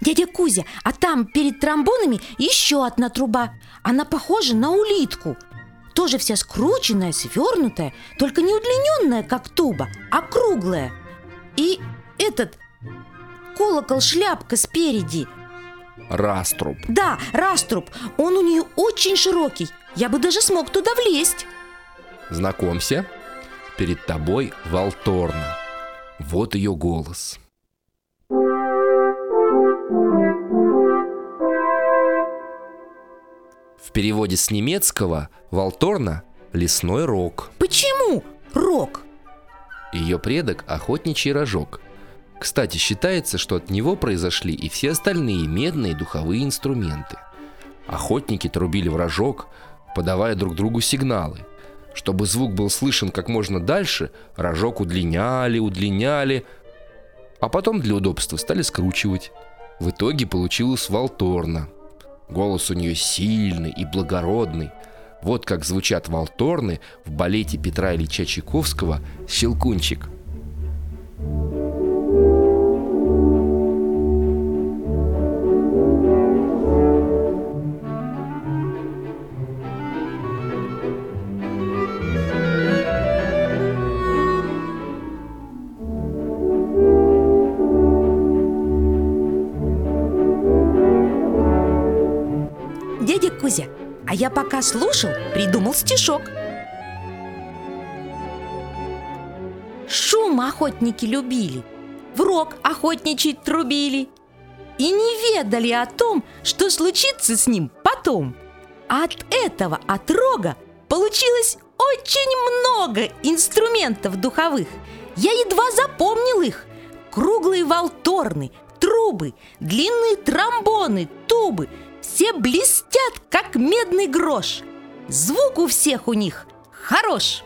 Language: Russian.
Дядя Кузя, а там перед тромбонами еще одна труба. Она похожа на улитку. Тоже вся скрученная, свернутая Только не удлиненная, как туба, а круглая. И этот колокол-шляпка спереди. Раструб. Да, раструб. Он у нее очень широкий. Я бы даже смог туда влезть. Знакомься, перед тобой Волторна. Вот ее голос В переводе с немецкого Волторна – лесной рог Почему рог? Ее предок – охотничий рожок. Кстати, считается, что от него произошли и все остальные медные духовые инструменты. Охотники трубили в рожок, подавая друг другу сигналы. Чтобы звук был слышен как можно дальше, рожок удлиняли, удлиняли А потом для удобства стали скручивать. В итоге получилась Волторна Голос у нее сильный и благородный вот как звучат волторны в балете Петра Ильича Чайковского «Щелкунчик». Дядя Кузя, а я пока слушал, придумал стишок. Шум охотники любили В рог охотничий трубили И не ведали о том, что случится с ним потом. А от этого, от рога, получилось очень много инструментов духовых. Я едва запомнил их. Круглые волторны, трубы, длинные тромбоны, тубы. Все блестят, как медный грош. Звук у всех у них хорош